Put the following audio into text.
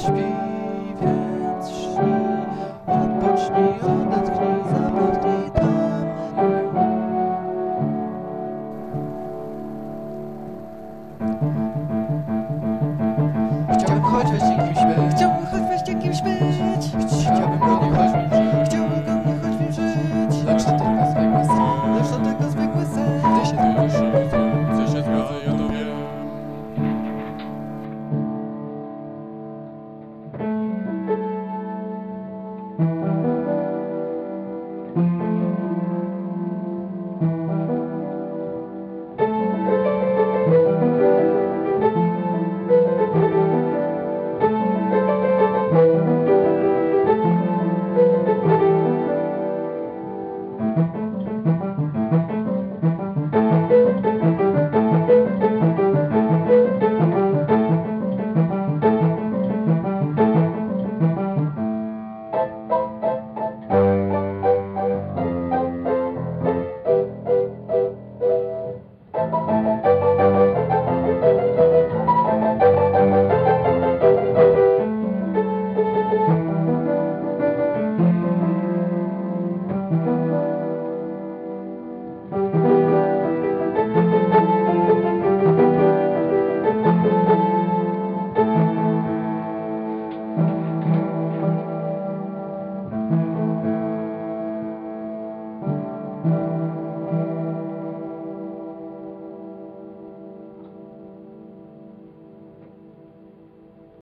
śpi, więc śni. Odpocznij, odetchnij, zapadnij tam. Chciałem choćbyś